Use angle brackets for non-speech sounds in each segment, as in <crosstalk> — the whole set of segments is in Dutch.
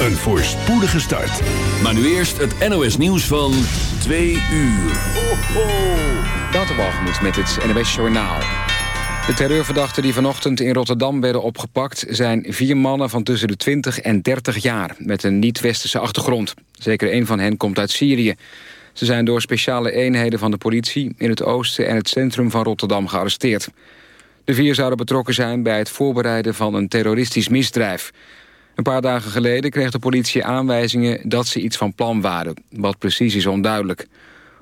Een voorspoedige start. Maar nu eerst het NOS nieuws van 2 uur. Ho, ho. Met het NOS Journaal. De terreurverdachten die vanochtend in Rotterdam werden opgepakt... zijn vier mannen van tussen de 20 en 30 jaar... met een niet-westerse achtergrond. Zeker één van hen komt uit Syrië. Ze zijn door speciale eenheden van de politie... in het oosten en het centrum van Rotterdam gearresteerd. De vier zouden betrokken zijn bij het voorbereiden van een terroristisch misdrijf. Een paar dagen geleden kreeg de politie aanwijzingen dat ze iets van plan waren. Wat precies is onduidelijk.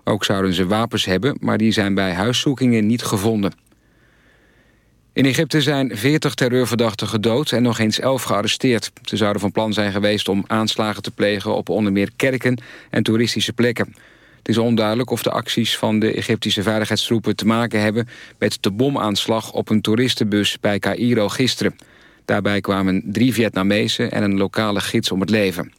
Ook zouden ze wapens hebben, maar die zijn bij huiszoekingen niet gevonden. In Egypte zijn 40 terreurverdachten gedood en nog eens 11 gearresteerd. Ze zouden van plan zijn geweest om aanslagen te plegen op onder meer kerken en toeristische plekken. Het is onduidelijk of de acties van de Egyptische veiligheidstroepen te maken hebben met de bomaanslag op een toeristenbus bij Cairo gisteren. Daarbij kwamen drie Vietnamezen en een lokale gids om het leven.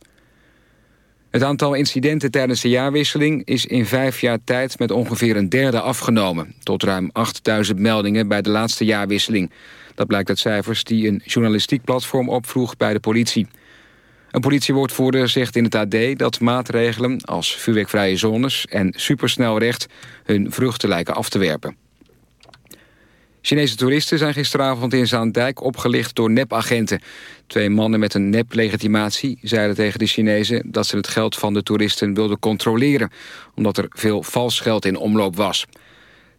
Het aantal incidenten tijdens de jaarwisseling is in vijf jaar tijd met ongeveer een derde afgenomen. Tot ruim 8000 meldingen bij de laatste jaarwisseling. Dat blijkt uit cijfers die een journalistiek platform opvroeg bij de politie. Een politiewoordvoerder zegt in het AD dat maatregelen als vuurwerkvrije zones en supersnelrecht hun vruchten lijken af te werpen. Chinese toeristen zijn gisteravond in Zaandijk opgelicht door nepagenten. Twee mannen met een neplegitimatie zeiden tegen de Chinezen... dat ze het geld van de toeristen wilden controleren... omdat er veel vals geld in omloop was.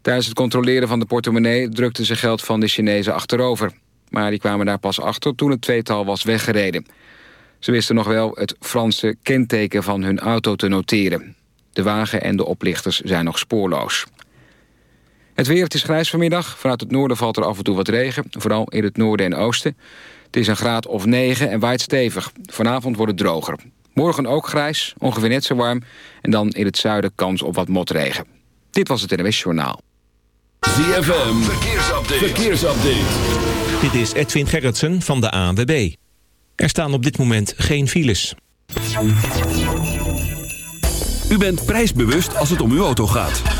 Tijdens het controleren van de portemonnee drukten ze geld van de Chinezen achterover. Maar die kwamen daar pas achter toen het tweetal was weggereden. Ze wisten nog wel het Franse kenteken van hun auto te noteren. De wagen en de oplichters zijn nog spoorloos. Het weer, het is grijs vanmiddag. Vanuit het noorden valt er af en toe wat regen. Vooral in het noorden en oosten. Het is een graad of 9 en waait stevig. Vanavond wordt het droger. Morgen ook grijs, ongeveer net zo warm. En dan in het zuiden kans op wat motregen. Dit was het NWS Journaal. ZFM, verkeersupdate. verkeersupdate. Dit is Edwin Gerritsen van de ANWB. Er staan op dit moment geen files. U bent prijsbewust als het om uw auto gaat.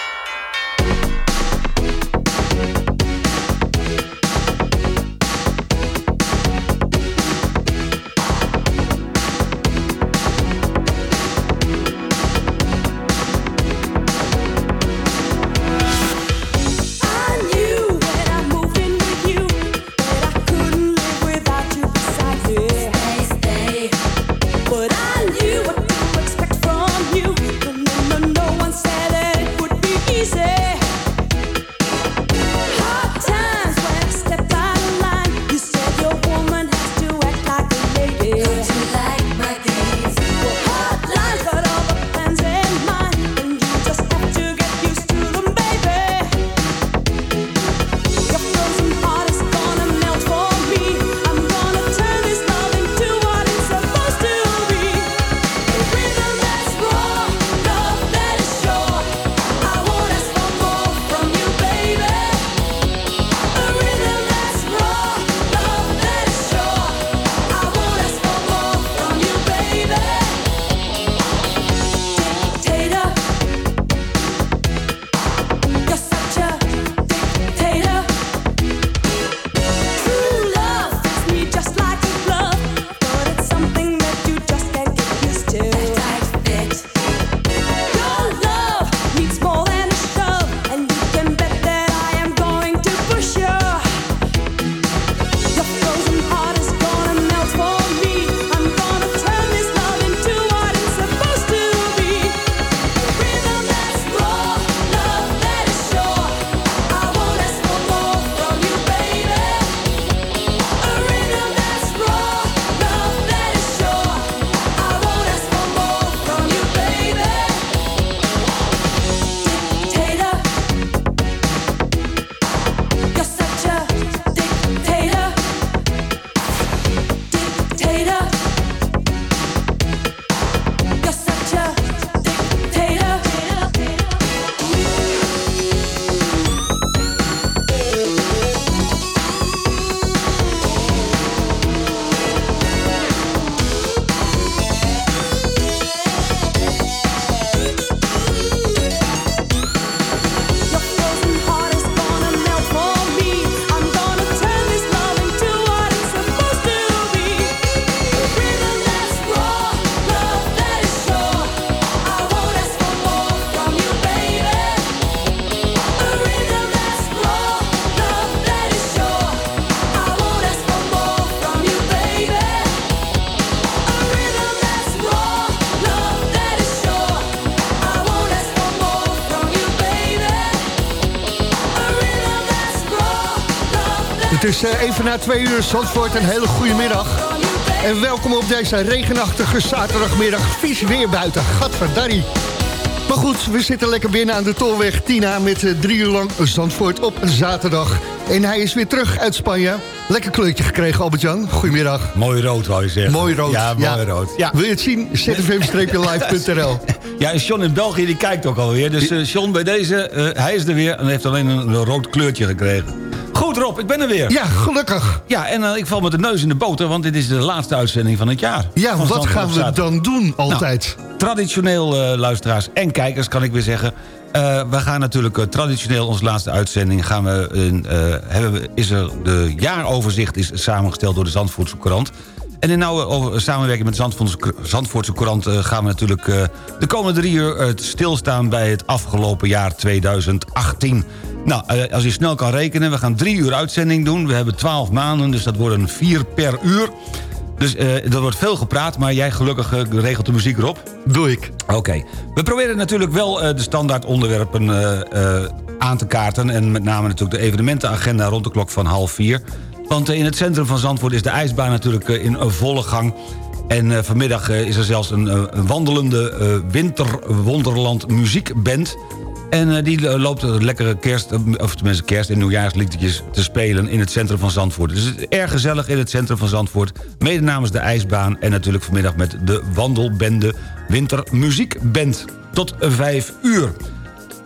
Is eh, even na twee uur Zandvoort, een hele goede middag. En welkom op deze regenachtige zaterdagmiddag. Vies weer buiten, gadverdarrie. Maar goed, we zitten lekker binnen aan de Tolweg Tina... met eh, drie uur lang Zandvoort op zaterdag. En hij is weer terug uit Spanje. Lekker kleurtje gekregen, Albert-Jan. Goedemiddag. Mooi rood, wou je zeggen. Mooi rood. Ja, mooi rood. Ja. Wil je het zien? zfm-live.nl <laughs> ja, en John in België die kijkt ook alweer. Dus eh John, bij deze, hij is er weer en heeft alleen een, een rood kleurtje gekregen. Goed Rob, ik ben er weer. Ja, gelukkig. Ja, en eh, ik val met de neus in de boter, want dit is de laatste uitzending van het jaar. Ja, Van wat gaan we dan doen altijd? Traditioneel, eh, luisteraars en kijkers, kan ik weer zeggen. Eh, we gaan natuurlijk traditioneel onze laatste uitzending... Gaan we, in, hebben we, is er de jaaroverzicht is samengesteld door de Zandvoortse Courant. En in nauwe samenwerking met de Zandvoortse, Zandvoortse Courant... gaan we natuurlijk de komende drie uur stilstaan... bij het afgelopen jaar 2018. Nou, eh, als je snel kan rekenen, we gaan drie uur uitzending doen. We hebben twaalf maanden, dus dat worden vier per uur. Dus eh, er wordt veel gepraat, maar jij gelukkig eh, regelt de muziek erop. Doe ik. Oké. We proberen natuurlijk wel de standaard onderwerpen aan te kaarten... en met name natuurlijk de evenementenagenda rond de klok van half vier. Want in het centrum van Zandvoort is de ijsbaan natuurlijk in volle gang... En vanmiddag is er zelfs een, een wandelende winterwonderland muziekband... En eh, die eh, loopt lekkere kerst, eh, of tenminste kerst- en nieuwjaarsliedjes te spelen in het centrum van Zandvoort. Dus het is erg gezellig in het centrum van Zandvoort. Mede namens de ijsbaan en natuurlijk vanmiddag met de wandelbende Wintermuziekband. Tot vijf uur.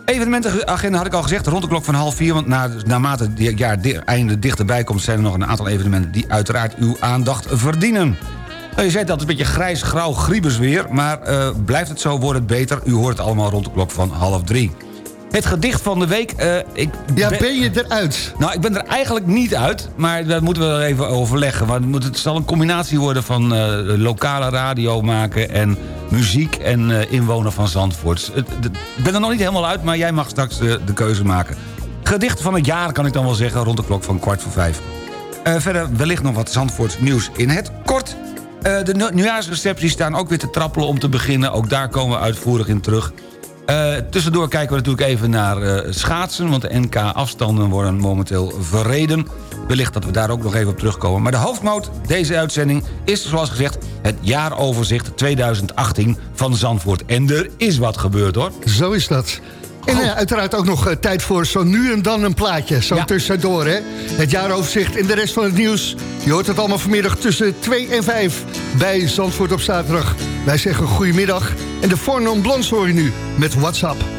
Evenementenagenda had ik al gezegd, rond de klok van half vier... want na, naarmate het jaar einde dichterbij komt... zijn er nog een aantal evenementen die uiteraard uw aandacht verdienen. Nou, je zei het altijd een beetje grijs, grauw, griebers weer... maar blijft het zo, wordt het beter. U hoort het allemaal rond de klok van half drie. Het gedicht van de week... eh, ik Ja, ben je eruit? nou, ik ben er eigenlijk niet uit, maar daar moeten we wel even overleggen. Want het moet- het zal een combinatie worden van eh, lokale radio maken... en muziek en eh, inwoner van Zandvoort. Ik ben er nog niet helemaal uit, maar jij mag straks de, de keuze maken. Gedicht van het jaar kan ik dan wel zeggen, rond de klok van kwart voor vijf. Verder wellicht nog wat Zandvoorts nieuws in het kort. De nieuw- nieuwjaarsrecepties staan ook weer te trappelen om te beginnen. Ook daar komen we uitvoerig in terug. Eh, tussendoor kijken we natuurlijk even naar eh, schaatsen... want de NK-afstanden worden momenteel verreden. Wellicht dat we daar ook nog even op terugkomen. Maar de hoofdmoot deze uitzending is, zoals gezegd... het jaaroverzicht 2018 van Zandvoort. En er is wat gebeurd, hoor. Zo is dat. En eh, uiteraard ook nog eh, tijd voor zo nu en dan een plaatje. Zo Ja. tussendoor, hè. Het jaaroverzicht en de rest van het nieuws. Je hoort het allemaal vanmiddag tussen 2 en 5 bij Zandvoort op zaterdag. Wij zeggen goedemiddag. En de Four Non Blondes hoor je nu met WhatsApp.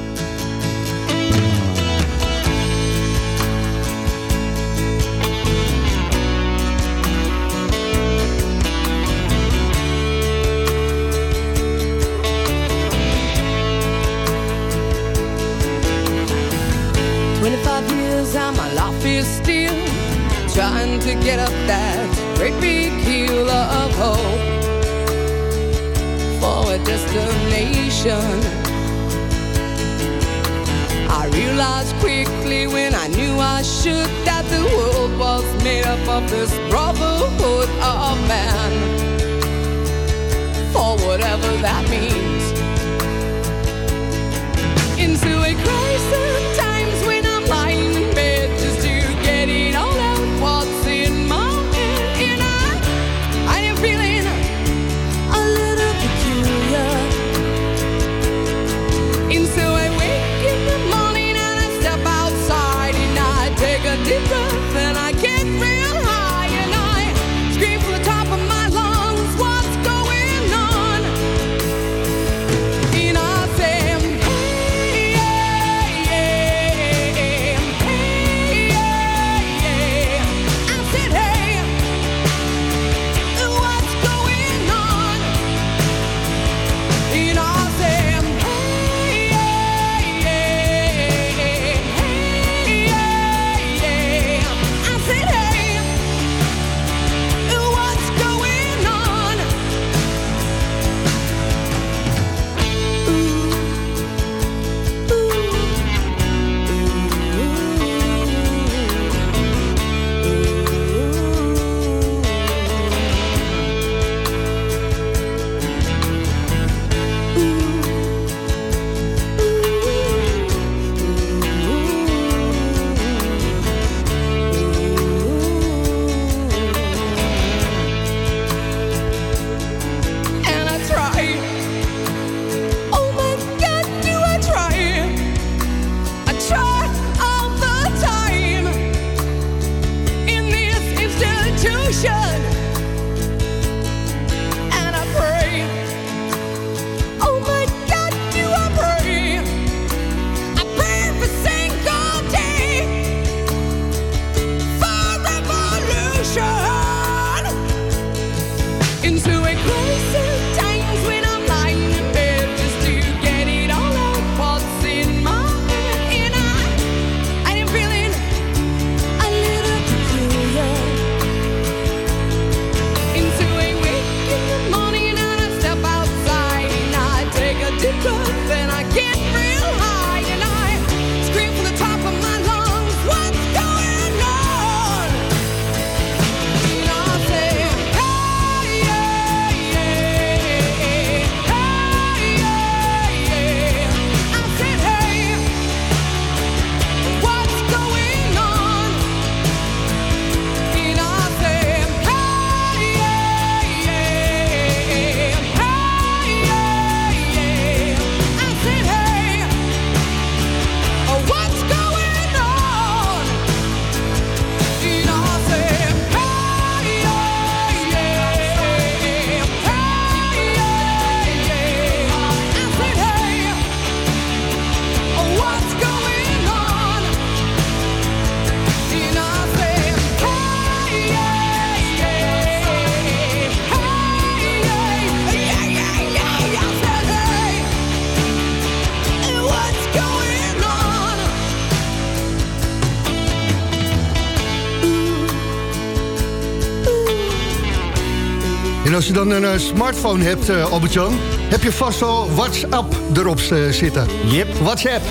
Als je dan een smartphone hebt, eh, Albert-Jan... heb je vast wel WhatsApp erop eh, zitten. Yep. WhatsApp.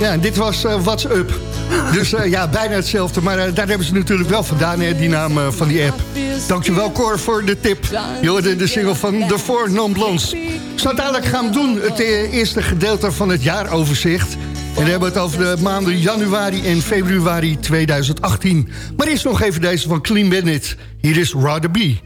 Ja, en dit was eh, WhatsApp. Dus ja, bijna hetzelfde. Maar daar hebben ze natuurlijk wel vandaan, hè, die naam van die app. Dankjewel, Cor, voor de tip. Je hoorde de single van The Four Non Blondes. Zo dadelijk gaan we doen, het eerste gedeelte van het jaaroverzicht. En we hebben het over de maanden januari en februari 2018. Maar eerst nog even deze van Clean Bandit. Hier is Rather Be.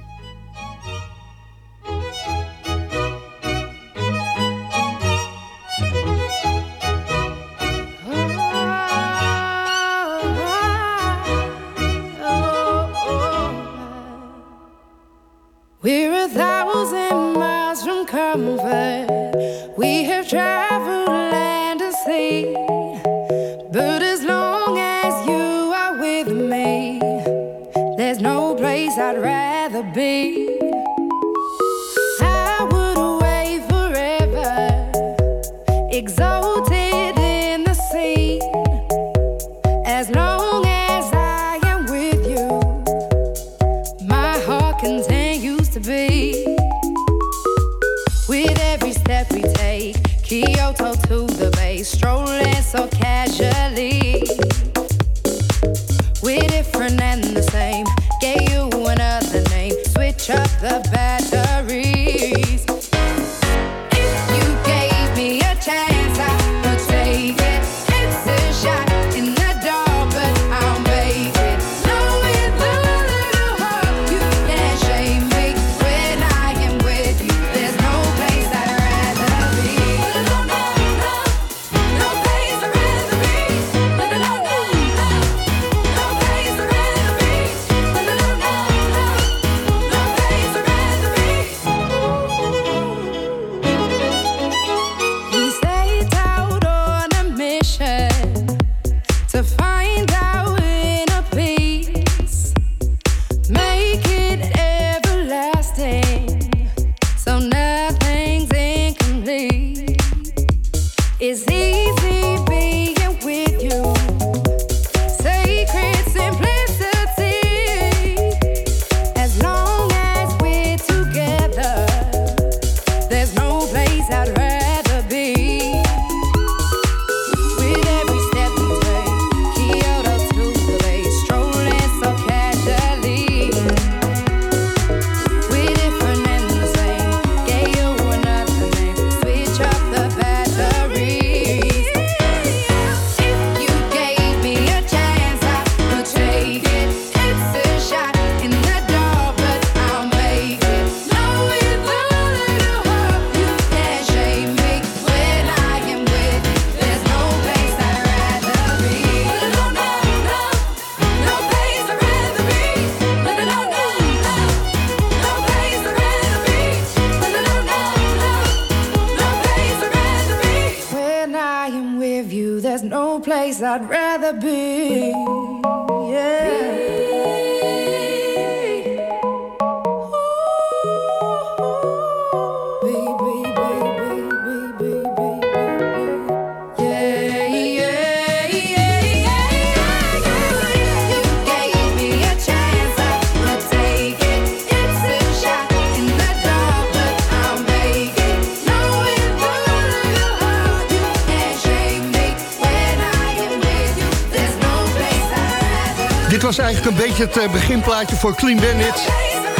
Het eh, beginplaatje voor Clean Bandit.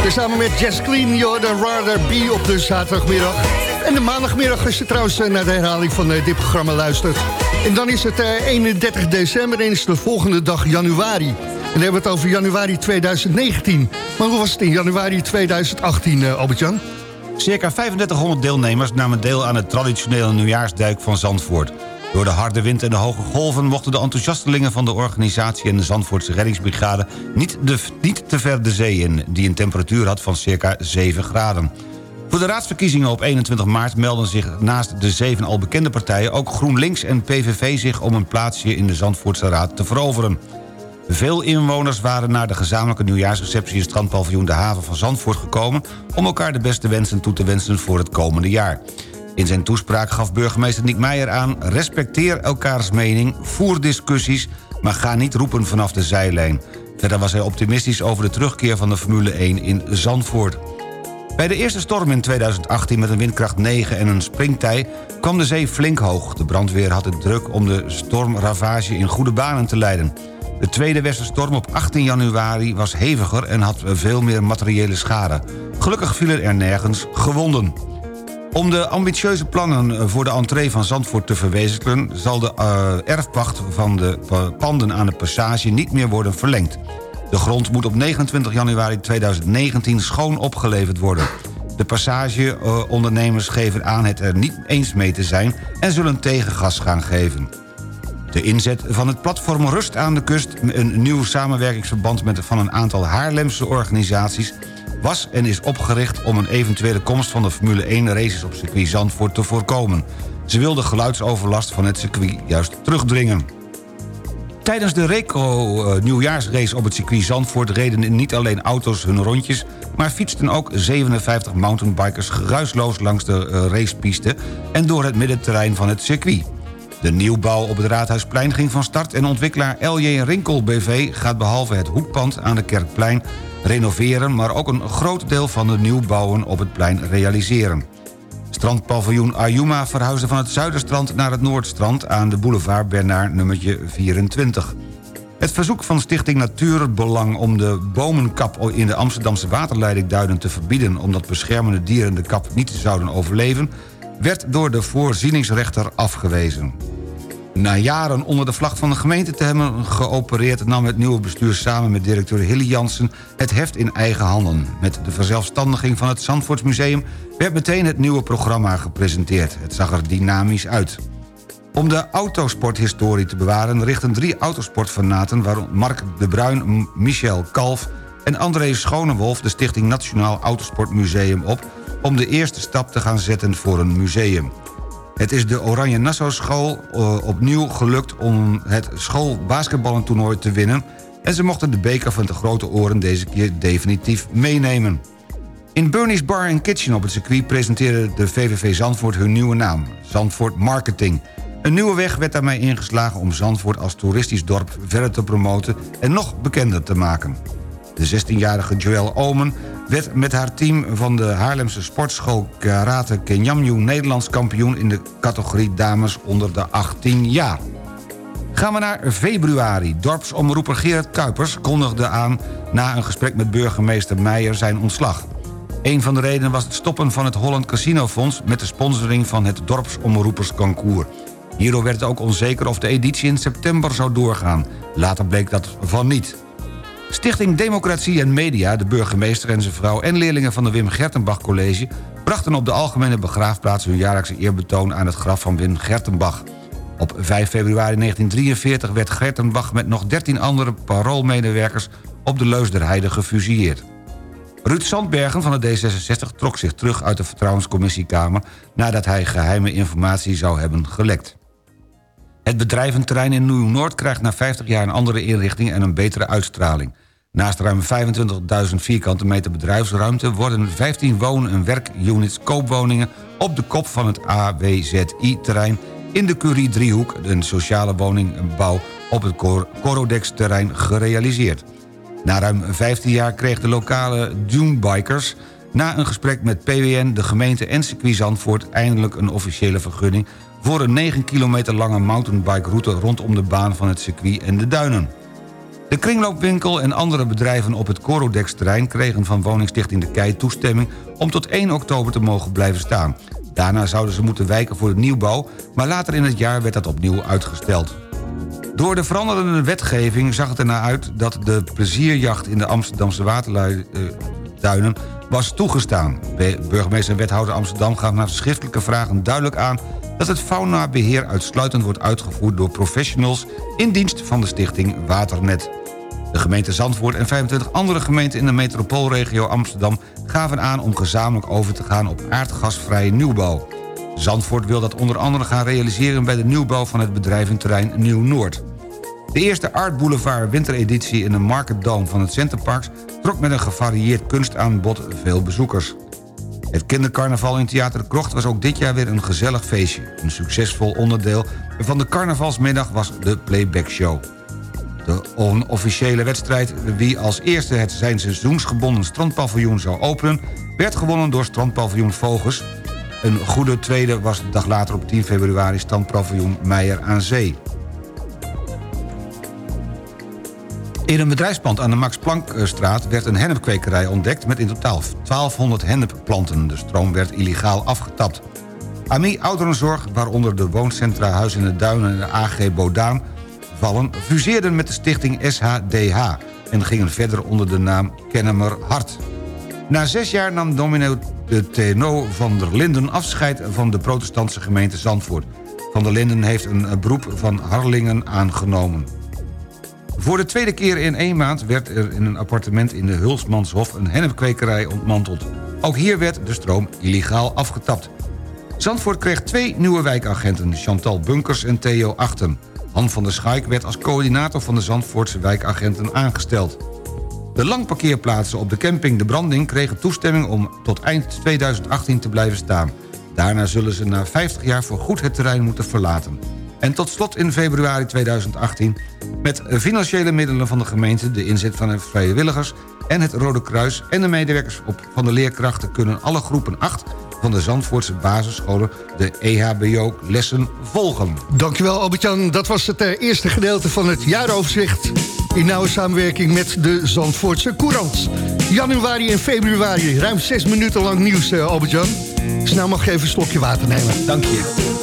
Dus samen met Jess Clean, Jordan Rather B op de zaterdagmiddag. En de maandagmiddag als je trouwens eh, naar de herhaling van eh, dit programma luistert. En dan is het eh, 31 december en is de volgende dag januari. En dan hebben we het over januari 2019. Maar hoe was het in januari 2018, eh, Albert-Jan? Circa 3500 deelnemers namen deel aan het traditionele nieuwjaarsduik van Zandvoort. Door de harde wind en de hoge golven mochten de enthousiastelingen van de organisatie en de Zandvoortse reddingsbrigade niet, de, te ver de zee in, die een temperatuur had van circa 7 graden. Voor de raadsverkiezingen op 21 maart melden zich naast de zeven al bekende partijen... ook GroenLinks en PVV zich om een plaatsje in de Zandvoortse Raad te veroveren. Veel inwoners waren naar de gezamenlijke nieuwjaarsreceptie... in het strandpaviljoen De Haven van Zandvoort gekomen... om elkaar de beste wensen toe te wensen voor het komende jaar. In zijn toespraak gaf burgemeester Nick Meijer aan... respecteer elkaars mening, voer discussies... maar ga niet roepen vanaf de zijlijn. Verder was hij optimistisch over de terugkeer van de Formule 1 in Zandvoort. Bij de eerste storm in 2018 met een windkracht 9 en een springtij... kwam de zee flink hoog. De brandweer had het druk om de stormravage in goede banen te leiden. De tweede westerstorm op 18 januari was heviger... en had veel meer materiële schade. Gelukkig vielen er nergens gewonden. Om de ambitieuze plannen voor de entree van Zandvoort te verwezenlijken... zal de uh, erfpacht van de panden aan de passage niet meer worden verlengd. De grond moet op 29 januari 2019 schoon opgeleverd worden. De passageondernemers geven aan het er niet eens mee te zijn... en zullen tegengas gaan geven. De inzet van het platform Rust aan de Kust... een nieuw samenwerkingsverband met van een aantal Haarlemse organisaties... was en is opgericht om een eventuele komst van de Formule 1 races op circuit Zandvoort te voorkomen. Ze wil de geluidsoverlast van het circuit juist terugdringen. Tijdens de Reco-nieuwjaarsrace op het circuit Zandvoort... reden niet alleen auto's hun rondjes... maar fietsten ook 57 mountainbikers geruisloos langs de racepiste... en door het middenterrein van het circuit. De nieuwbouw op het Raadhuisplein ging van start... en ontwikkelaar LJ Rinkel BV gaat behalve het hoekpand aan de Kerkplein renoveren... maar ook een groot deel van de nieuwbouwen op het plein realiseren. Strandpaviljoen Ayuma verhuisde van het Zuiderstrand naar het Noordstrand... aan de boulevard Bernard nummertje 24. Het verzoek van Stichting Natuurbelang om de bomenkap in de Amsterdamse waterleiding Duinen te verbieden... omdat beschermende dieren de kap niet zouden overleven... werd door de voorzieningsrechter afgewezen. Na jaren onder de vlag van de gemeente te hebben geopereerd... nam het nieuwe bestuur samen met directeur Hilly Jansen het heft in eigen handen. Met de verzelfstandiging van het Zandvoortsmuseum... werd meteen het nieuwe programma gepresenteerd. Het zag er dynamisch uit. Om de autosporthistorie te bewaren... richten drie autosportfanaten... waaronder Mark de Bruin, Michel Kalf en André Schonewolf... de Stichting Nationaal Autosportmuseum op... om de eerste stap te gaan zetten voor een museum. Het is de Oranje Nassau School uh, opnieuw gelukt om het schoolbasketballentoernooi te winnen... en ze mochten de beker van de grote oren deze keer definitief meenemen. In Bernie's Bar Kitchen op het circuit presenteerde de VVV Zandvoort hun nieuwe naam... Zandvoort Marketing. Een nieuwe weg werd daarmee ingeslagen om Zandvoort als toeristisch dorp verder te promoten... en nog bekender te maken. De 16-jarige Joël Omen werd met haar team van de Haarlemse sportschool Karate Kenyamju Nederlands kampioen in de categorie dames onder de 18 jaar. Gaan we naar februari. Dorpsomroeper Gerard Kuipers kondigde aan... na een gesprek met burgemeester Meijer zijn ontslag. Een van de redenen was het stoppen van het Holland Casino Fonds... met de sponsoring van het Dorpsomroepersconcours. Hierdoor werd het ook onzeker of de editie in september zou doorgaan. Later bleek dat van niet. Stichting Democratie en Media, de burgemeester en zijn vrouw... en leerlingen van de Wim Gertenbach College... brachten op de Algemene Begraafplaats... hun jaarlijkse eerbetoon aan het graf van Wim Gertenbach. Op 5 februari 1943 werd Gertenbach met nog 13 andere paroolmedewerkers... op de Leus der Heide gefusilleerd. Ruud Sandbergen van de D66 trok zich terug uit de Vertrouwenscommissiekamer... nadat hij geheime informatie zou hebben gelekt. Het bedrijventerrein in Nieuw-Noord krijgt na 50 jaar een andere inrichting en een betere uitstraling. Naast ruim 25.000 vierkante meter bedrijfsruimte... worden 15 woon- en werkunits koopwoningen op de kop van het AWZI-terrein... in de Curie-driehoek, een sociale woningbouw op het Corodex-terrein gerealiseerd. Na ruim 15 jaar kreeg de lokale Dunebikers... na een gesprek met PWN, de gemeente en circuit Zandvoort... eindelijk een officiële vergunning voor een 9 kilometer lange mountainbike-route... rondom de baan van het circuit en de duinen. De kringloopwinkel en andere bedrijven op het Corodex-terrein... kregen van woningstichting De Kei toestemming om tot 1 oktober te mogen blijven staan. Daarna zouden ze moeten wijken voor de nieuwbouw... maar later in het jaar werd dat opnieuw uitgesteld. Door de veranderende wetgeving zag het ernaar uit... dat de plezierjacht in de Amsterdamse waterduinen was toegestaan. Burgemeester en wethouder Amsterdam gaven na schriftelijke vragen duidelijk aan dat het faunabeheer uitsluitend wordt uitgevoerd door professionals... in dienst van de stichting Waternet. De gemeente Zandvoort en 25 andere gemeenten in de metropoolregio Amsterdam... gaven aan om gezamenlijk over te gaan op aardgasvrije nieuwbouw. Zandvoort wil dat onder andere gaan realiseren... bij de nieuwbouw van het bedrijventerrein Nieuw-Noord. De eerste Art Boulevard wintereditie in de Market Dome van het Centerparks... trok met een gevarieerd kunstaanbod veel bezoekers. Het kindercarnaval in Theater Krocht was ook dit jaar weer een gezellig feestje. Een succesvol onderdeel van de carnavalsmiddag was de playback show. De onofficiële wedstrijd wie als eerste het zijn seizoensgebonden strandpaviljoen zou openen... werd gewonnen door strandpaviljoen Vogels. Een goede tweede was de dag later op 10 februari strandpaviljoen Meijer aan Zee. In een bedrijfspand aan de Max Planckstraat werd een hennepkwekerij ontdekt... met in totaal 1200 hennepplanten. De stroom werd illegaal afgetapt. AMI Ouderenzorg, waaronder de wooncentra Huis in de Duinen en de AG Bodaan... vallen, fuseerden met de stichting SHDH... en gingen verder onder de naam Kennemer Hart. Na zes jaar nam dominee de Teno van der Linden afscheid... van de protestantse gemeente Zandvoort. Van der Linden heeft een beroep van Harlingen aangenomen. Voor de tweede keer in één maand werd er in een appartement in de Hulsmanshof... een hennepkwekerij ontmanteld. Ook hier werd de stroom illegaal afgetapt. Zandvoort kreeg twee nieuwe wijkagenten, Chantal Bunkers en Theo Achten. Han van der Schaik werd als coördinator van de Zandvoortse wijkagenten aangesteld. De langparkeerplaatsen op de camping De Branding kregen toestemming om tot eind 2018 te blijven staan. Daarna zullen ze na 50 jaar voor goed het terrein moeten verlaten. En tot slot in februari 2018 met financiële middelen van de gemeente... de inzet van de vrijwilligers en het Rode Kruis... en de medewerkers op van de leerkrachten kunnen alle groepen 8 van de Zandvoortse basisscholen de EHBO-lessen volgen. Dankjewel Albert-Jan. Dat was het eh, eerste gedeelte van het jaaroverzicht... in nauwe samenwerking met de Zandvoortse Courant. Januari en februari, ruim zes minuten lang nieuws, eh, Albert-Jan. Nou mag je even een slokje water nemen. Dank je.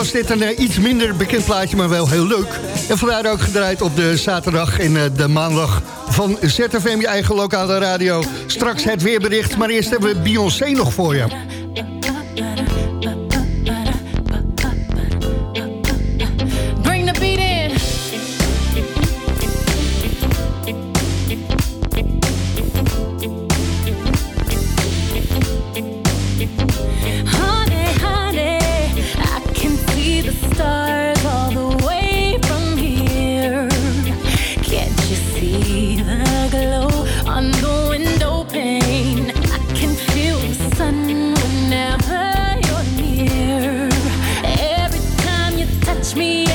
was dit een eh, iets minder bekend plaatje, maar wel heel leuk. En vandaar ook gedraaid op de zaterdag en eh, de maandag van ZFM, je eigen lokale radio. Straks het weerbericht, maar eerst hebben we Beyoncé nog voor je. touch me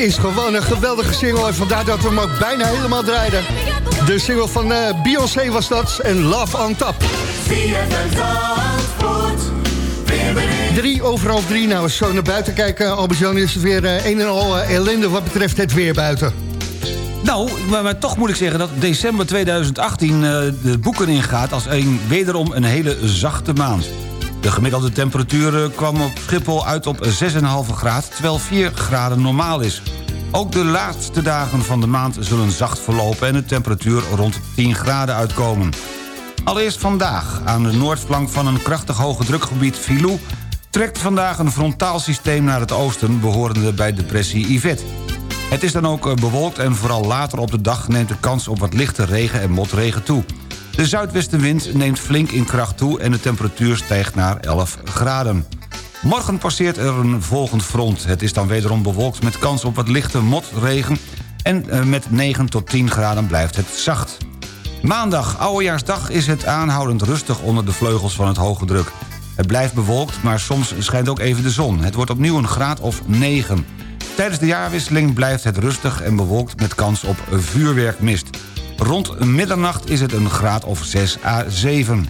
is gewoon een geweldige single. En vandaar dat we hem ook bijna helemaal draaiden. De single van uh, Beyoncé was dat. En Love on Tap. Drie overal drie. Nou, als zo naar buiten kijken, Albert-Jan, is het weer uh, een en al uh, ellende wat betreft het weer buiten. Nou, maar, maar, toch moet ik zeggen dat december 2018 de boeken ingaat... als een, wederom een hele zachte maand. De gemiddelde temperatuur eh, kwam op Schiphol uit op 6,5 graden... terwijl 4 graden normaal is. Ook de laatste dagen van de maand zullen zacht verlopen... en de temperatuur rond 10 graden uitkomen. Allereerst vandaag. Aan de noordflank van een krachtig hoge drukgebied Filou... trekt vandaag een frontaal systeem naar het oosten... behorende bij depressie Yvette. Het is dan ook eh, bewolkt en vooral later op de dag... neemt de kans op wat lichte regen en motregen toe. De zuidwestenwind neemt flink in kracht toe... en de temperatuur stijgt naar 11 graden. Morgen passeert er een volgend front. Het is dan wederom bewolkt met kans op wat lichte motregen... en eh, met 9 tot 10 graden blijft het zacht. Maandag, Oudejaarsdag, is het aanhoudend rustig onder de vleugels van het hoge druk. Het blijft bewolkt, maar soms schijnt ook even de zon. Het wordt opnieuw een graad of 9. Tijdens de jaarwisseling blijft het rustig en bewolkt met kans op vuurwerkmist. Rond middernacht is het een graad of 6 à 7.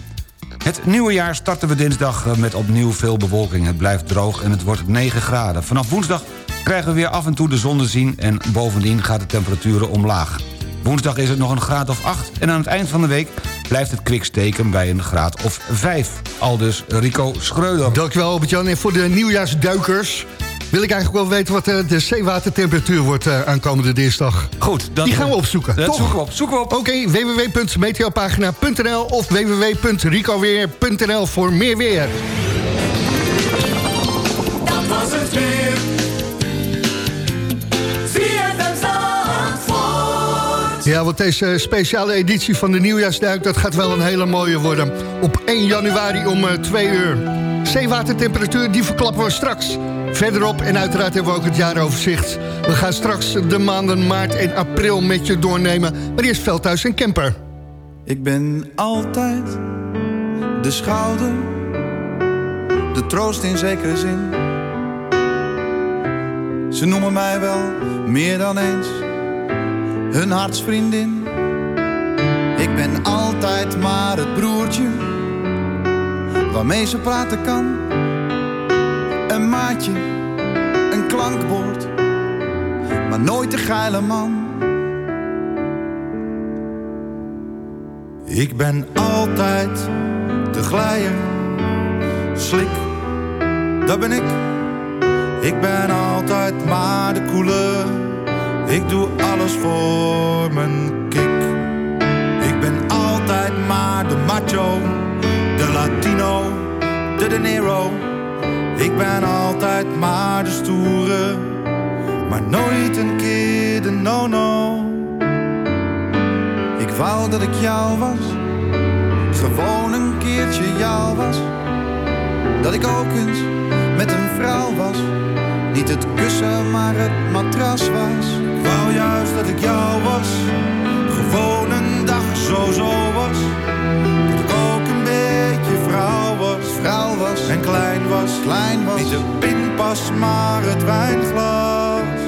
Het nieuwe jaar starten we dinsdag eh, met opnieuw veel bewolking. Het blijft droog en het wordt 9 graden. Vanaf woensdag krijgen we weer af en toe de zon te zien... en bovendien gaat de temperaturen omlaag. Woensdag is het nog een graad of 8 en aan het eind van de week blijft het kwik steken bij een graad of 5. Aldus Rico Schreuder. Dankjewel Albert-Jan. En voor de nieuwjaarsduikers wil ik eigenlijk wel weten wat eh, de zeewatertemperatuur wordt eh, aankomende dinsdag. Goed. Dan, Die gaan we opzoeken, Dat toch? zoeken we op. Zoeken we op. Oké, www.meteopagina.nl of www.ricoweer.nl voor meer weer. Dat was het weer. Ja, want deze speciale editie van de Nieuwjaarsduik... dat gaat wel een hele mooie worden. Op 1 januari om 2 uur. Zeewatertemperatuur, die verklappen we straks. Verderop en uiteraard hebben we ook het jaaroverzicht. We gaan straks de maanden maart en april met je doornemen. Maar eerst Veldhuis en Kemper. Ik ben altijd de schouder, de troost in zekere zin. Ze noemen mij wel meer dan eens hun hartsvriendin. Ik ben altijd maar het broertje waarmee ze praten kan. Een maatje, een klankbord, maar nooit de geile man. Ik ben altijd de glijer, slik, dat ben ik. Ik ben altijd maar de koele, ik doe alles voor mijn kick. Ik ben altijd maar de macho, latino, de de nero. Ik ben altijd maar de stoere, maar nooit een keer de no-no. Ik wou dat ik jou was, gewoon een keertje jou was. Dat ik ook eens met een vrouw was, niet het kussen maar het matras was. Ik wou juist dat ik jou was, gewoon een dag zo zo was. Vrouw was, en klein was, klein was. Niet de pinpas maar het wijnglas.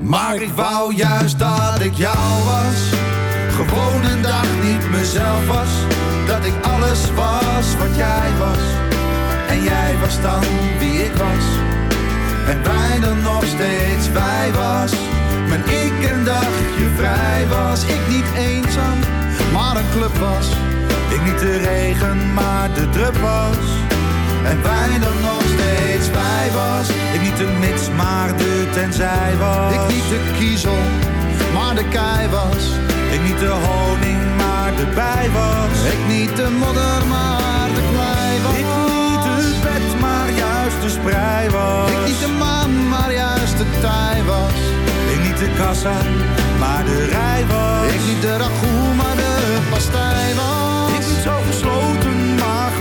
Maar ik wou juist dat ik jou was. Gewoon een dag niet mezelf was. Dat ik alles was wat jij was. En jij was dan wie ik was. En wij dan nog steeds wij was. Maar ik een dagje vrij was. Ik niet eenzaam, maar een club was. Ik niet de regen, maar de drup was. En wij dan nog steeds wij was. Ik niet de mits, maar de tenzij was. Ik niet de kiezel, maar de kei was. Ik niet de honing, maar de bij was. Ik niet de modder, maar de klei was. Ik niet het bed, maar juist de sprei was. Ik niet de maan, maar juist de tij was. Ik niet de kassa, maar de rij was. Ik niet de ragout, maar de pastij was.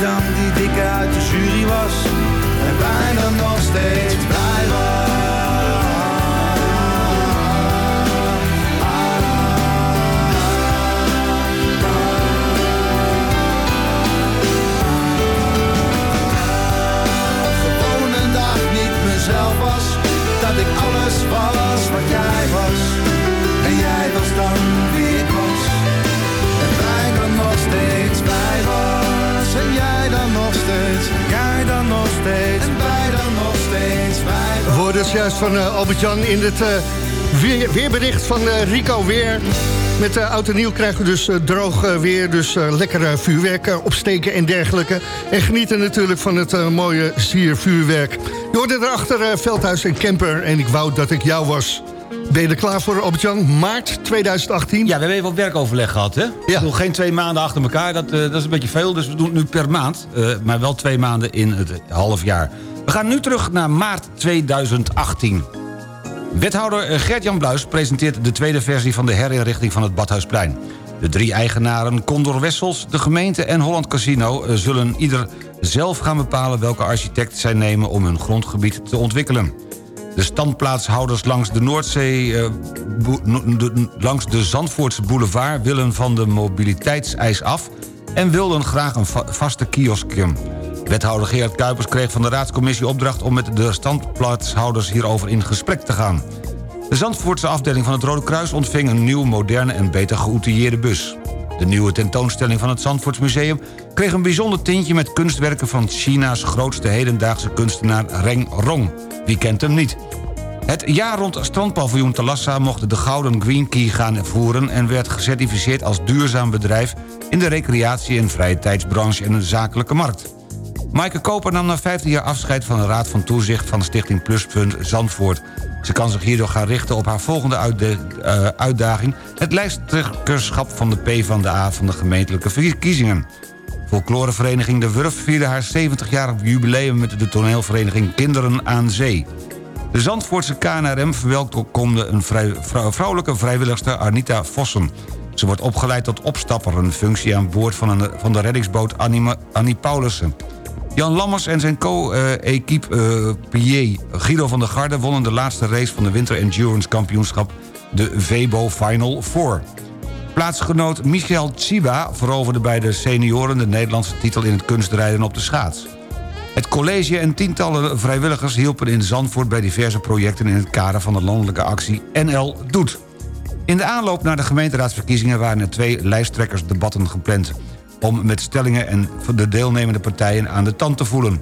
Dan die dikke uit de jury was. En wij dan nog steeds blij was. Mezelf was. Dat ik alles was wat jij was. Steeds. En wij dan nog steeds wij. We hoorden het juist van eh, Albert-Jan in het eh, Weer, weerbericht van eh, Rico Weer. Met uh, oud en nieuw krijgen we dus droog weer. Dus lekker eh, vuurwerk opsteken en dergelijke. En genieten natuurlijk van het mooie siervuurwerk. Je hoorde erachter Veldhuis en Kemper. En ik wou dat ik jou was. Ben je er klaar voor, Albert-Jan? Maart 2018? Ja, we hebben even wat werkoverleg gehad, hè? Ja. Nog geen twee maanden achter elkaar, dat, eh, dat is een beetje veel. Dus we doen het nu per maand, eh, maar wel twee maanden in het half jaar. We gaan nu terug naar maart 2018. Wethouder eh, Gert-Jan Bluis presenteert de tweede versie... van de herinrichting van het Badhuisplein. De drie eigenaren Condor Wessels, de gemeente en Holland Casino... zullen ieder zelf gaan bepalen welke architect zij nemen... om hun grondgebied te ontwikkelen. De standplaatshouders langs de Noordzee... eh, langs de Zandvoortse boulevard willen van de mobiliteitseis af... en wilden graag een va- vaste kiosk. Wethouder Gerard Kuipers kreeg van de raadscommissie opdracht... om met de standplaatshouders hierover in gesprek te gaan. De Zandvoortse afdeling van het Rode Kruis ontving een nieuw, moderne en beter geoutilleerde bus. De nieuwe tentoonstelling van het Zandvoortsmuseum kreeg een bijzonder tintje met kunstwerken van China's grootste hedendaagse kunstenaar Reng Rong. Wie kent hem niet? Het jaar rond strandpaviljoen Talassa mocht de Gouden Green Key gaan voeren... en werd gecertificeerd als duurzaam bedrijf... in de recreatie- en vrije tijdsbranche en de zakelijke markt. Maaike Koper nam na 15 jaar afscheid van de Raad van Toezicht... van Stichting Pluspunt Zandvoort. Ze kan zich hierdoor gaan richten op haar volgende eh, uitdaging... het lijsttrekkerschap van de PvdA van de gemeentelijke verkiezingen. Folklorevereniging De Wurf vierde haar 70-jarig jubileum... met de toneelvereniging Kinderen aan Zee. De Zandvoortse KNRM verwelkomde een vrij, vrou- vrouwelijke vrijwilligster Arnita Vossen. Ze wordt opgeleid tot opstapper, een functie aan boord van, een, van de reddingsboot Annie, Annie Paulussen. Jan Lammers en zijn co-equipe eh Pier Guido van der Garde... wonnen de laatste race van de Winter Endurance Kampioenschap... de Vebo Final 4. Plaatsgenoot Michael Tsiba veroverde bij de senioren... de Nederlandse titel in het kunstrijden op de schaats. Het college en tientallen vrijwilligers hielpen in Zandvoort... bij diverse projecten in het kader van de landelijke actie NL Doet. In de aanloop naar de gemeenteraadsverkiezingen... waren er twee lijsttrekkersdebatten gepland... om met stellingen en de deelnemende partijen aan de tand te voelen.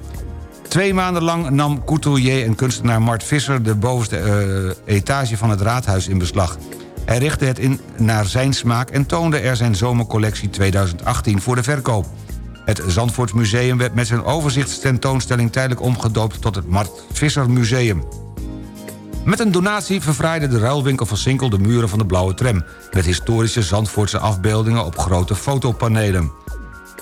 Twee maanden lang nam couturier en kunstenaar Mart Visser... de bovenste eh, etage van het raadhuis in beslag. Hij richtte het in naar zijn smaak... en toonde er zijn zomercollectie 2018 voor de verkoop. Het Zandvoortsmuseum werd met zijn overzichtstentoonstelling... tijdelijk omgedoopt tot het Mart Visser Museum. Met een donatie verfraaide de ruilwinkel van Sinkel de muren van de blauwe tram... met historische Zandvoortse afbeeldingen op grote fotopanelen.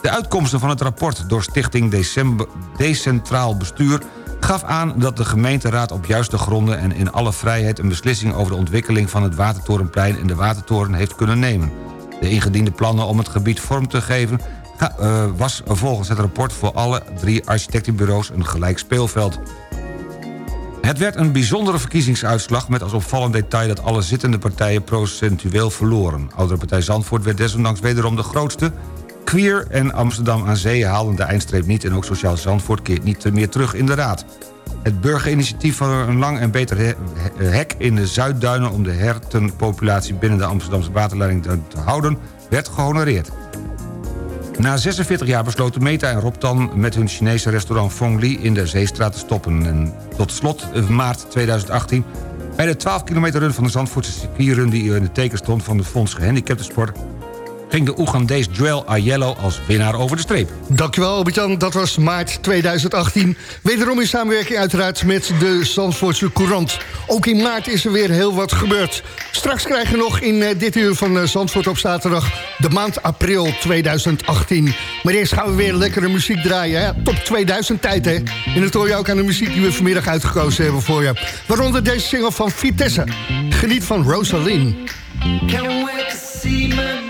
De uitkomsten van het rapport door Stichting December, Decentraal Bestuur... gaf aan dat de gemeenteraad op juiste gronden... en in alle vrijheid een beslissing over de ontwikkeling van het Watertorenplein... en de Watertoren heeft kunnen nemen. De ingediende plannen om het gebied vorm te geven... eh, was volgens het rapport voor alle drie architectenbureaus een gelijk speelveld. Het werd een bijzondere verkiezingsuitslag... met als opvallend detail dat alle zittende partijen procentueel verloren. Oudere partij Zandvoort werd desondanks wederom de grootste. Queer en Amsterdam aan Zee haalden de eindstreep niet... en ook Sociaal Zandvoort keert niet meer terug in de raad. Het burgerinitiatief voor een lang en beter he- he- hek in de Zuidduinen... om de hertenpopulatie binnen de Amsterdamse waterleiding te houden... werd gehonoreerd. Na 46 jaar besloten Meta en Rob Tan met hun Chinese restaurant Fong Li in de Zeestraat te stoppen. En tot slot eh, maart 2018 bij de 12 kilometer run van de Zandvoortse circuitrun... die in het teken stond van de Fonds Gehandicapten Sport... ging de Oegandees Joel Ayello als winnaar over de streep. Dankjewel Albert-Jan, dat was maart 2018. Wederom in samenwerking uiteraard met de Zandvoortse Courant. Ook in maart is er weer heel wat gebeurd. Straks krijgen we nog in eh, dit uur van eh, Zandvoort op zaterdag... de maand april 2018. Maar eerst gaan we weer lekkere muziek draaien. Hè? Top 2000 tijd, hè? En dat hoor je ook aan de muziek die we vanmiddag uitgekozen hebben voor je. Waaronder deze single van Vitesse. Geniet van Rosalind. Can't wait to see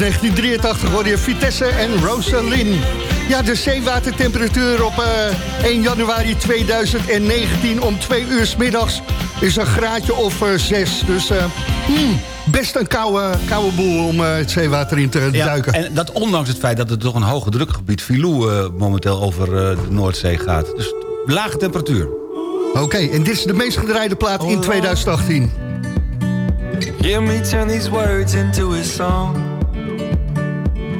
1983 hoorde je Vitesse en Rosalind. Ja, de zeewatertemperatuur op eh, 1 januari 2019 om 2 uur 's middags is een graadje of 6. Dus eh, hmm, best een koude, koude boel om eh, het zeewater in te Ja, duiken. en dat ondanks het feit dat er toch een hoge drukgebied... Filou eh, momenteel over eh, de Noordzee gaat. Dus lage temperatuur. Oké, en dit is de meest gedraaide plaat in 2018. Hear me turn these words into a song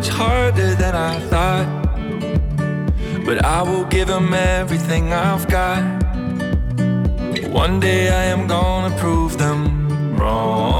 much harder than I thought. But I will give him everything I've got. One day I am gonna prove them wrong.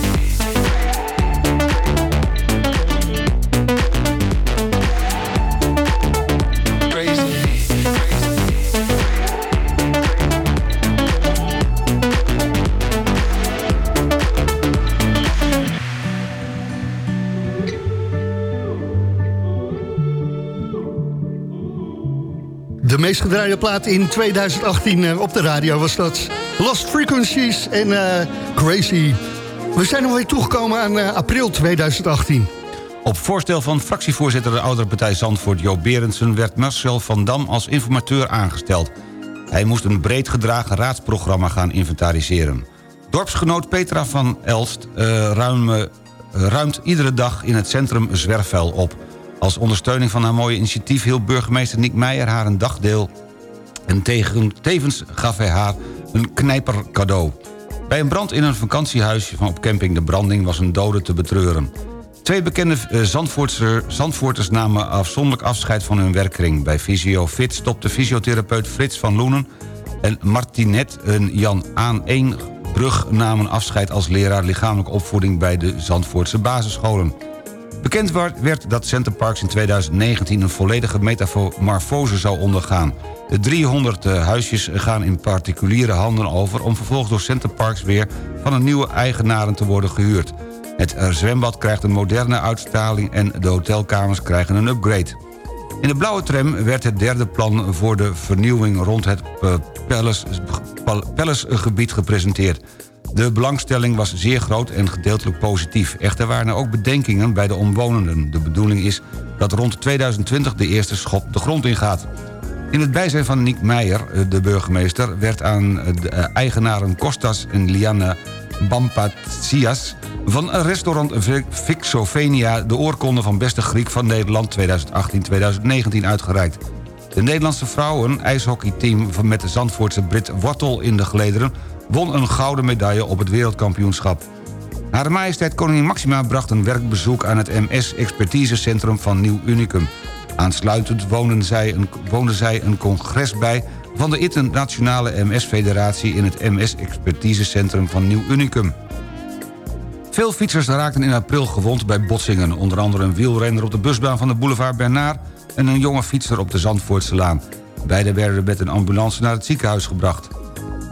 meest gedraaide plaat in 2018 eh, op de radio was dat. Lost Frequencies en eh, Crazy. We zijn alweer toegekomen aan eh, april 2018. Op voorstel van fractievoorzitter de oudere partij Zandvoort Jo Berendsen... werd Marcel van Dam als informateur aangesteld. Hij moest een breed gedragen raadsprogramma gaan inventariseren. Dorpsgenoot Petra van Elst ruim, ruimt iedere dag in het centrum zwerfvuil op. Als ondersteuning van haar mooie initiatief... hield burgemeester Nick Meijer haar een dagdeel... en tegen, tevens gaf hij haar een knijper cadeau. Bij een brand in een vakantiehuisje van op camping De Branding... was een dode te betreuren. Twee bekende eh, Zandvoorters namen afzonderlijk afscheid van hun werkkring. Bij Visio Fit stopte fysiotherapeut Frits van Loenen... en Martinet en Jan Aan één brug namen afscheid als leraar lichamelijke opvoeding... bij de Zandvoortse basisscholen. Bekend werd- dat Center Parks in 2019 een volledige metamorfose zou ondergaan. De 300 eh, huisjes gaan in particuliere handen over... om vervolgens door Center Parks weer van een nieuwe eigenaren te worden gehuurd. Het zwembad krijgt een moderne uitstraling... en de hotelkamers krijgen een upgrade. In de blauwe tram werd het derde plan voor de vernieuwing... rond het eh, Palace- Pal- Palace-gebied gepresenteerd. De belangstelling was zeer groot en gedeeltelijk positief. Echter waren er ook bedenkingen bij de omwonenden. De bedoeling is dat rond 2020 de eerste schop de grond ingaat. In het bijzijn van Nick Meijer, eh, de burgemeester... werd aan de eh, eigenaren Kostas en Liana Bampatsias... van restaurant Vi- Vixovenia... de oorkonde van beste Griek van Nederland 2018-2019 uitgereikt. De Nederlandse vrouwen ijshockeyteam met de Zandvoortse Brit Wortel in de gelederen... won een gouden medaille op het wereldkampioenschap. Hare majesteit koningin Maxima bracht een werkbezoek... aan het MS-expertisecentrum van Nieuw Unicum. Aansluitend woonden zij een, woonde zij een congres bij... van de internationale MS-federatie... in het MS-expertisecentrum van Nieuw Unicum. Veel fietsers raakten in april gewond bij botsingen. Onder andere een wielrenner op de busbaan van de boulevard Bernard... en een jonge fietser op de Zandvoortselaan. Beiden werden met een ambulance naar het ziekenhuis gebracht.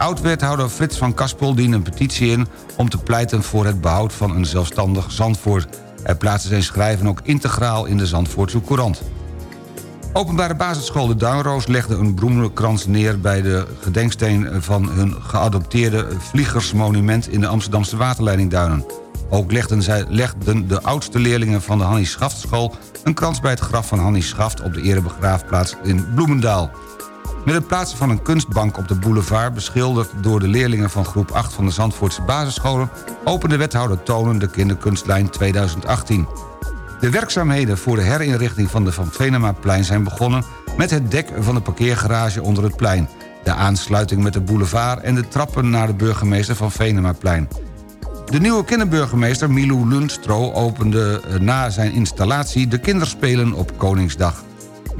Oud-wethouder Frits van Kaspel diende een petitie in... om te pleiten voor het behoud van een zelfstandig Zandvoort. Hij plaatste zijn schrijven ook integraal in de Zandvoortse Courant. Openbare basisschool De Duinroos legde een bloemenkrans neer... bij de gedenksteen van hun geadopteerde vliegersmonument... in de Amsterdamse waterleidingduinen. Ook legden, zij, legden de oudste leerlingen van de Hannie Schaftschool... een krans bij het graf van Hannie Schaft op de erebegraafplaats in Bloemendaal. Met het plaatsen van een kunstbank op de boulevard... beschilderd door de leerlingen van groep 8 van de Zandvoortse basisscholen... opende wethouder Tonen de kinderkunstlijn 2018. De werkzaamheden voor de herinrichting van de Van Venemaplein zijn begonnen... met het dek van de parkeergarage onder het plein... de aansluiting met de boulevard en de trappen naar de burgemeester van Venemaplein. De nieuwe kinderburgemeester Milou Lundstro opende eh, na zijn installatie... de kinderspelen op Koningsdag.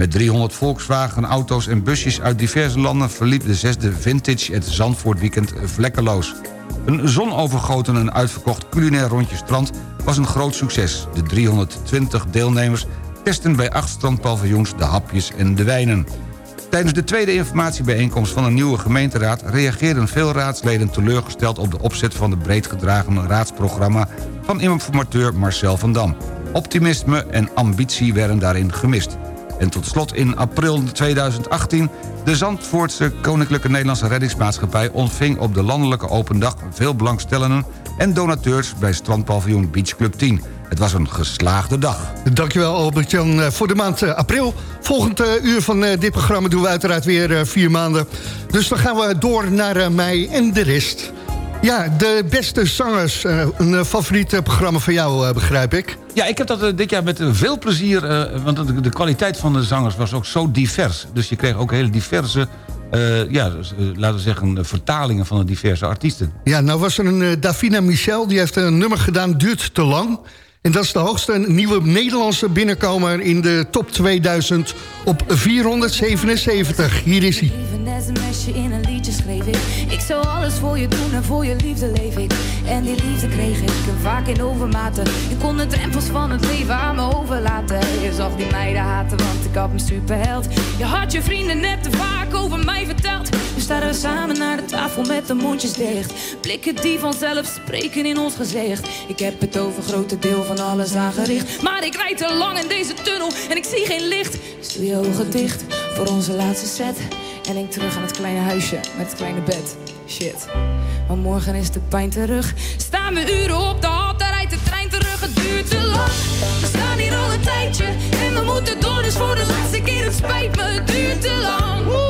Met 300 Volkswagen-auto's en busjes uit diverse landen... verliep de zesde Vintage het Zandvoort Weekend vlekkeloos. Een zonovergoten en uitverkocht culinair rondje strand was een groot succes. De 320 deelnemers testen bij acht strandpaviljoens de hapjes en de wijnen. Tijdens de tweede informatiebijeenkomst van een nieuwe gemeenteraad... reageerden veel raadsleden teleurgesteld op de opzet van het breed gedragen raadsprogramma... van informateur Marcel van Dam. Optimisme en ambitie werden daarin gemist. En tot slot in april 2018... de Zandvoortse Koninklijke Nederlandse Reddingsmaatschappij... ontving op de landelijke open dag veel belangstellenden... en donateurs bij strandpaviljoen Beach Club 10. Het was een geslaagde dag. Dankjewel Albert-Jan eh, voor de maand eh, april. Volgend eh, uur van dit programma doen we uiteraard weer vier maanden. Dus dan gaan we door naar mei en de rest. Ja, de beste zangers. eh, een eh, favoriet programma van jou, eh, begrijp ik. Ja, ik heb dat dit jaar met veel plezier... want de, kwaliteit van de zangers was ook zo divers. Dus je kreeg ook hele diverse... ja, dus, laten we zeggen, vertalingen van de diverse artiesten. Ja, nou was er een Davina Michel, die heeft een nummer gedaan, Duurt te lang. En dat is de hoogste nieuwe Nederlandse binnenkomer in de top 2000 op 477. Hier is hij. Als een mesje in een liedje schreef ik. Ik zou alles voor je doen en voor je liefde leef ik. En die liefde kreeg ik vaak in overmaten. Je kon de drempels van het leven aan me overlaten. Je zag die meiden haten, want ik had mijn superheld. Je had je vrienden net te vaak over mij verteld. Nu staan we samen naar de tafel met de mondjes dicht. Blikken die vanzelf spreken in ons gezicht. Ik heb het over grote deel van alles aangericht. Maar ik rijd te lang in deze tunnel en ik zie geen licht. Dus doe je ogen dicht voor onze laatste set. En denk terug aan het kleine huisje met het kleine bed. Shit. Maar morgen is de pijn terug. Staan we uren op de hal, daar rijdt de trein terug. Het duurt te lang. We staan hier al een tijdje. En we moeten door, dus voor de laatste keer. Het spijt me, het duurt te lang.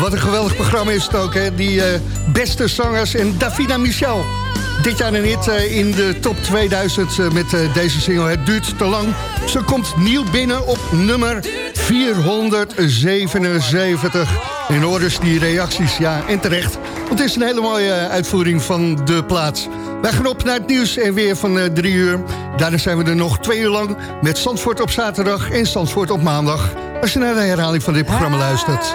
Wat een geweldig programma is het ook, hè? Die eh, beste zangers en Davina Michel. Dit jaar een hit eh, in de top 2000 eh, met deze single. Het duurt te lang. Ze komt nieuw binnen op nummer 477. En hoor dus die reacties, ja, en terecht. Want het is een hele mooie uitvoering van de plaats. Wij gaan op naar het nieuws en weer van drie uur. Daarna zijn we er nog twee uur lang met Zandvoort op zaterdag en Zandvoort op maandag. Als je naar de herhaling van dit programma luistert.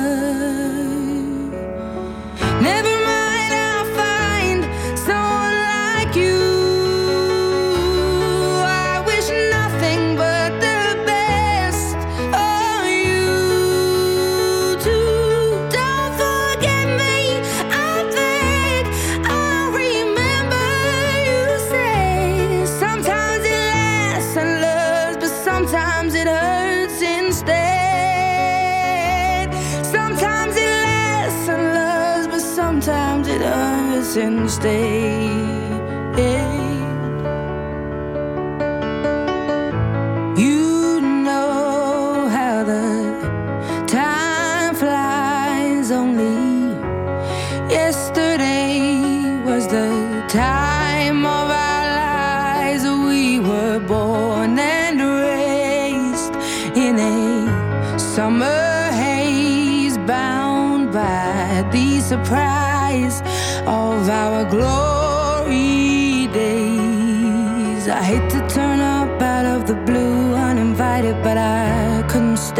since day